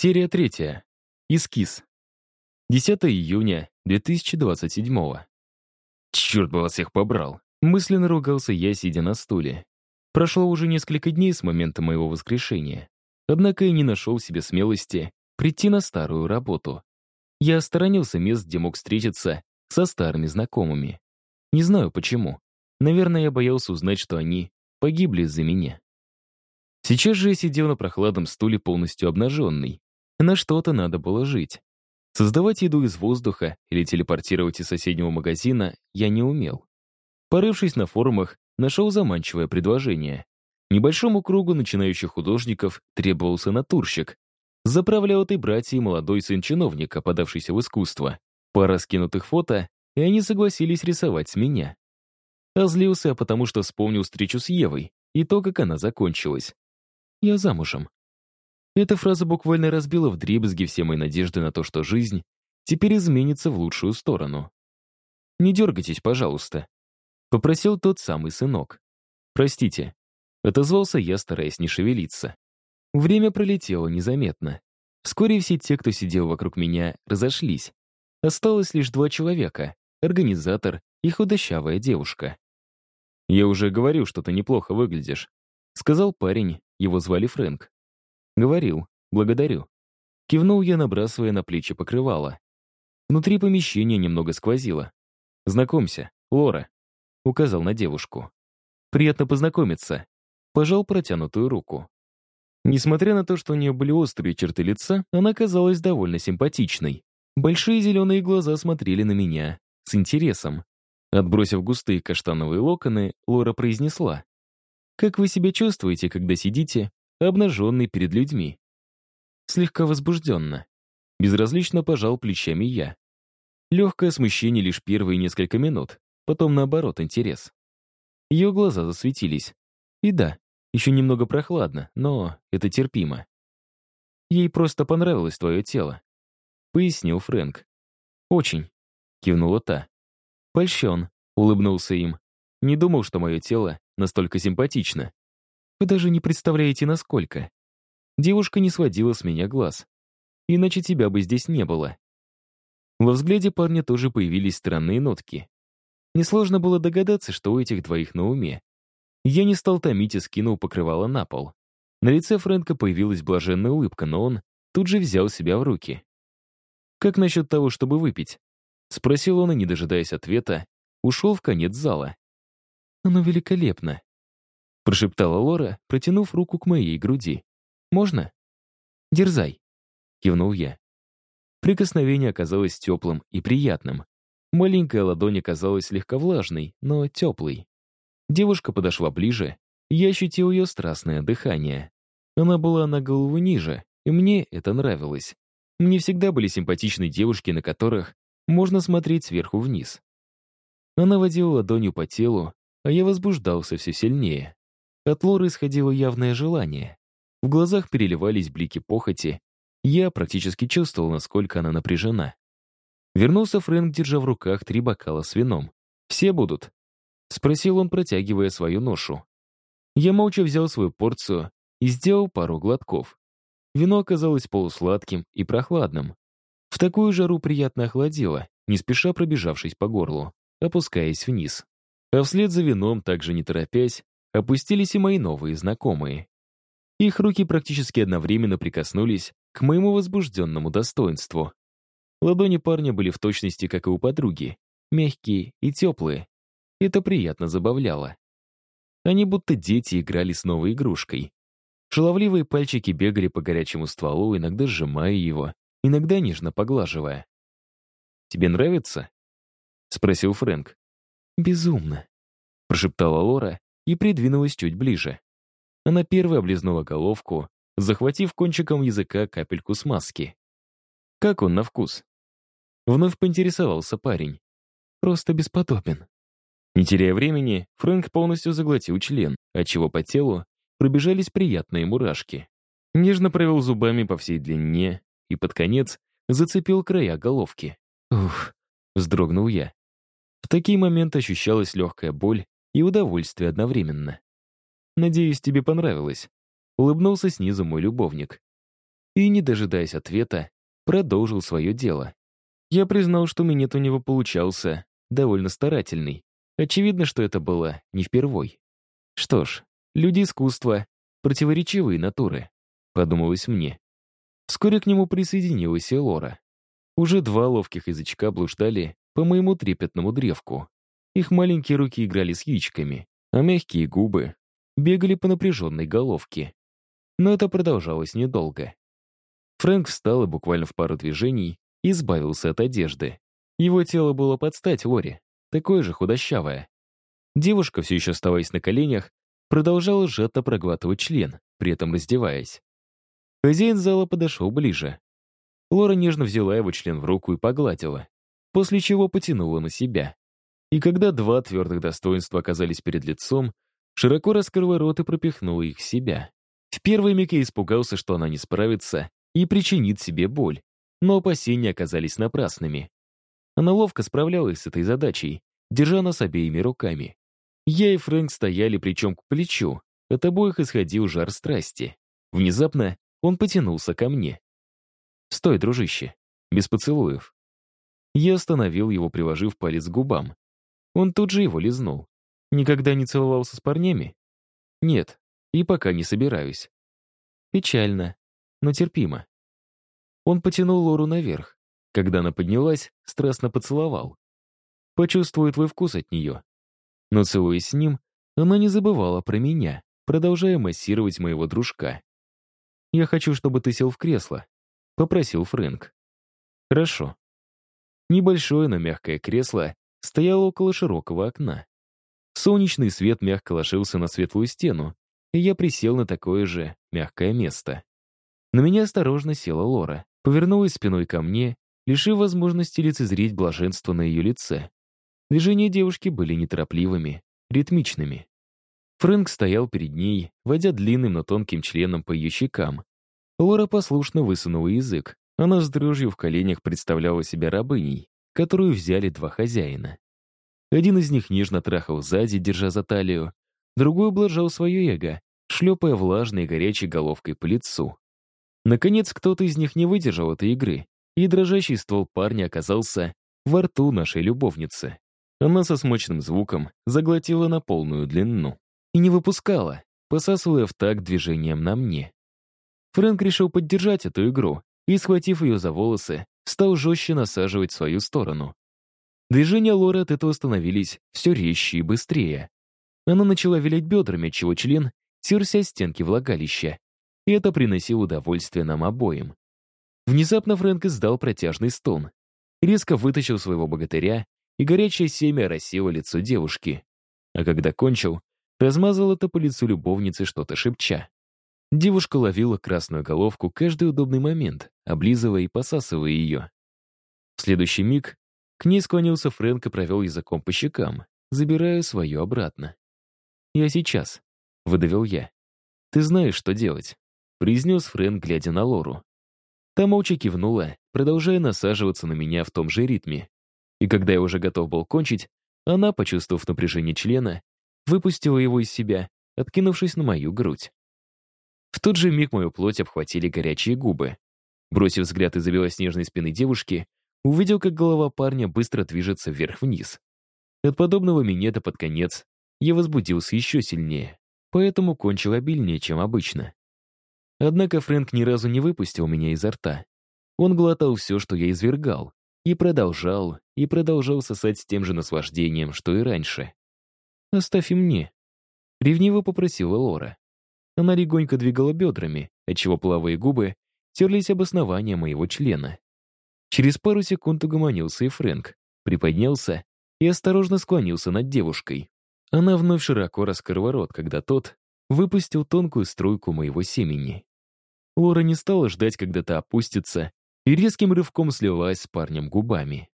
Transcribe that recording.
Серия третья. Эскиз. 10 июня 2027 Черт бы вас всех побрал. Мысленно ругался я, сидя на стуле. Прошло уже несколько дней с момента моего воскрешения. Однако я не нашел себе смелости прийти на старую работу. Я сторонился мест, где мог встретиться со старыми знакомыми. Не знаю почему. Наверное, я боялся узнать, что они погибли из-за меня. Сейчас же я сидел на прохладном стуле полностью обнаженный. На что-то надо было жить. Создавать еду из воздуха или телепортировать из соседнего магазина я не умел. Порывшись на форумах, нашел заманчивое предложение. Небольшому кругу начинающих художников требовался натурщик. Заправлял этой братьей молодой сын чиновника, подавшийся в искусство. Пара скинутых фото, и они согласились рисовать с меня. Озлился, потому что вспомнил встречу с Евой и то, как она закончилась. Я замужем. Эта фраза буквально разбила вдребезги все мои надежды на то, что жизнь теперь изменится в лучшую сторону. «Не дергайтесь, пожалуйста», — попросил тот самый сынок. «Простите», — отозвался я, стараясь не шевелиться. Время пролетело незаметно. Вскоре все те, кто сидел вокруг меня, разошлись. Осталось лишь два человека — организатор и худощавая девушка. «Я уже говорил, что ты неплохо выглядишь», — сказал парень, его звали Фрэнк. «Говорил. Благодарю». Кивнул я, набрасывая на плечи покрывало. Внутри помещения немного сквозило. «Знакомься, Лора», — указал на девушку. «Приятно познакомиться». Пожал протянутую руку. Несмотря на то, что у нее были острые черты лица, она казалась довольно симпатичной. Большие зеленые глаза смотрели на меня с интересом. Отбросив густые каштановые локоны, Лора произнесла. «Как вы себя чувствуете, когда сидите обнаженный перед людьми. Слегка возбужденно. Безразлично пожал плечами я. Легкое смущение лишь первые несколько минут, потом, наоборот, интерес. Ее глаза засветились. И да, еще немного прохладно, но это терпимо. Ей просто понравилось твое тело, пояснил Фрэнк. Очень, кивнула та. Польщен, улыбнулся им. Не думал, что мое тело настолько симпатично. Вы даже не представляете, насколько. Девушка не сводила с меня глаз. Иначе тебя бы здесь не было. Во взгляде парня тоже появились странные нотки. Несложно было догадаться, что у этих двоих на уме. Я не стал томить и скинул покрывало на пол. На лице Фрэнка появилась блаженная улыбка, но он тут же взял себя в руки. «Как насчет того, чтобы выпить?» Спросил он, и, не дожидаясь ответа, ушел в конец зала. «Оно великолепно», прошептала Лора, протянув руку к моей груди. «Можно?» «Дерзай», — кивнул я. Прикосновение оказалось теплым и приятным. Маленькая ладонь оказалась слегка влажной, но теплой. Девушка подошла ближе, я ощутил ее страстное дыхание. Она была на голову ниже, и мне это нравилось. Мне всегда были симпатичны девушки, на которых можно смотреть сверху вниз. Она водила ладонью по телу, а я возбуждался все сильнее. От Лоры исходило явное желание. В глазах переливались блики похоти. Я практически чувствовал, насколько она напряжена. Вернулся Фрэнк, держа в руках три бокала с вином. «Все будут?» — спросил он, протягивая свою ношу. Я молча взял свою порцию и сделал пару глотков. Вино оказалось полусладким и прохладным. В такую жару приятно охладило, не спеша пробежавшись по горлу, опускаясь вниз. А вслед за вином, также не торопясь, опустились и мои новые знакомые. Их руки практически одновременно прикоснулись к моему возбужденному достоинству. Ладони парня были в точности, как и у подруги, мягкие и теплые. Это приятно забавляло. Они будто дети играли с новой игрушкой. Шаловливые пальчики бегали по горячему стволу, иногда сжимая его, иногда нежно поглаживая. «Тебе нравится?» — спросил Фрэнк. «Безумно», — прошептала Лора, и придвинулась чуть ближе. Она первой облизнула головку, захватив кончиком языка капельку смазки. «Как он на вкус?» Вновь поинтересовался парень. «Просто бесподобен». Не теряя времени, Фрэнк полностью заглотил член, отчего по телу пробежались приятные мурашки. Нежно провел зубами по всей длине и под конец зацепил края головки. «Ух!» — вздрогнул я. В такие моменты ощущалась легкая боль и удовольствие одновременно. «Надеюсь, тебе понравилось», — улыбнулся снизу мой любовник. и, не дожидаясь ответа, продолжил свое дело. Я признал, что минет у него получался довольно старательный. Очевидно, что это было не впервой. Что ж, люди искусства — противоречивые натуры, подумалось мне. Вскоре к нему присоединилась и Лора. Уже два ловких язычка блуждали по моему трепетному древку. Их маленькие руки играли с яичками, а мягкие губы бегали по напряженной головке. Но это продолжалось недолго. Фрэнк встал и буквально в пару движений избавился от одежды. Его тело было под стать Лоре, такое же худощавое. Девушка, все еще оставаясь на коленях, продолжала сжато проглатывать член, при этом раздеваясь. Хозяин зала подошел ближе. Лора нежно взяла его член в руку и погладила, после чего потянула на себя. И когда два твердых достоинства оказались перед лицом, широко раскрыла рот и пропихнула их в себя. В первый миг я испугался, что она не справится и причинит себе боль, но опасения оказались напрасными. Она ловко справлялась с этой задачей, держа нас обеими руками. Я и Фрэнк стояли плечом к плечу, от обоих исходил жар страсти. Внезапно он потянулся ко мне. «Стой, дружище, без поцелуев». Я остановил его, приложив палец к губам. Он тут же его лизнул. Никогда не целовался с парнями? Нет, и пока не собираюсь. Печально, но терпимо. Он потянул Лору наверх. Когда она поднялась, страстно поцеловал. Почувствует твой вкус от нее. Но целуясь с ним, она не забывала про меня, продолжая массировать моего дружка. «Я хочу, чтобы ты сел в кресло», — попросил Фрэнк. «Хорошо». Небольшое, но мягкое кресло стояло около широкого окна. Солнечный свет мягко ложился на светлую стену, и я присел на такое же мягкое место. На меня осторожно села Лора, повернулась спиной ко мне, лишив возможности лицезреть блаженство на ее лице. Движения девушки были неторопливыми, ритмичными. Фрэнк стоял перед ней, водя длинным, но тонким членом по ее щекам. Лора послушно высунула язык. Она с дрожью в коленях представляла себя рабыней, которую взяли два хозяина. Один из них нежно трахал сзади, держа за талию, другой ублажал свое эго, шлепая влажной горячей головкой по лицу. Наконец, кто-то из них не выдержал этой игры, и дрожащий ствол парня оказался во рту нашей любовницы. Она со смочным звуком заглотила на полную длину и не выпускала, посасывая в такт движением на мне. Фрэнк решил поддержать эту игру и, схватив ее за волосы, стал жестче насаживать в свою сторону. Движения Лоры от этого становились все резче и быстрее. Она начала вилять бедрами, чего член терся стенки влагалища, и это приносило удовольствие нам обоим. Внезапно Фрэнк издал протяжный стон, резко вытащил своего богатыря, и горячее семя оросило лицо девушки. А когда кончил, размазал это по лицу любовницы, что-то шепча. Девушка ловила красную головку каждый удобный момент, облизывая и посасывая ее. В следующий миг к ней склонился Фрэнк и провел языком по щекам, забирая свое обратно. «Я сейчас», — выдавил я. «Ты знаешь, что делать», — произнес Фрэнк, глядя на Лору. Та молча кивнула, продолжая насаживаться на меня в том же ритме. И когда я уже готов был кончить, она, почувствовав напряжение члена, выпустила его из себя, откинувшись на мою грудь. В тот же миг мою плоть обхватили горячие губы. Бросив взгляд из-за белоснежной спины девушки, увидел, как голова парня быстро движется вверх-вниз. От подобного минета под конец я возбудился еще сильнее, поэтому кончил обильнее, чем обычно. Однако Фрэнк ни разу не выпустил меня изо рта. Он глотал все, что я извергал, и продолжал, и продолжал сосать с тем же наслаждением, что и раньше. «Оставь и мне», — ревниво попросила Лора. Она легонько двигала бедрами, отчего плавые губы терлись об основание моего члена. Через пару секунд угомонился и Фрэнк, приподнялся и осторожно склонился над девушкой. Она вновь широко раскрыла рот, когда тот выпустил тонкую струйку моего семени. Лора не стала ждать, когда та опустится, и резким рывком слилась с парнем губами.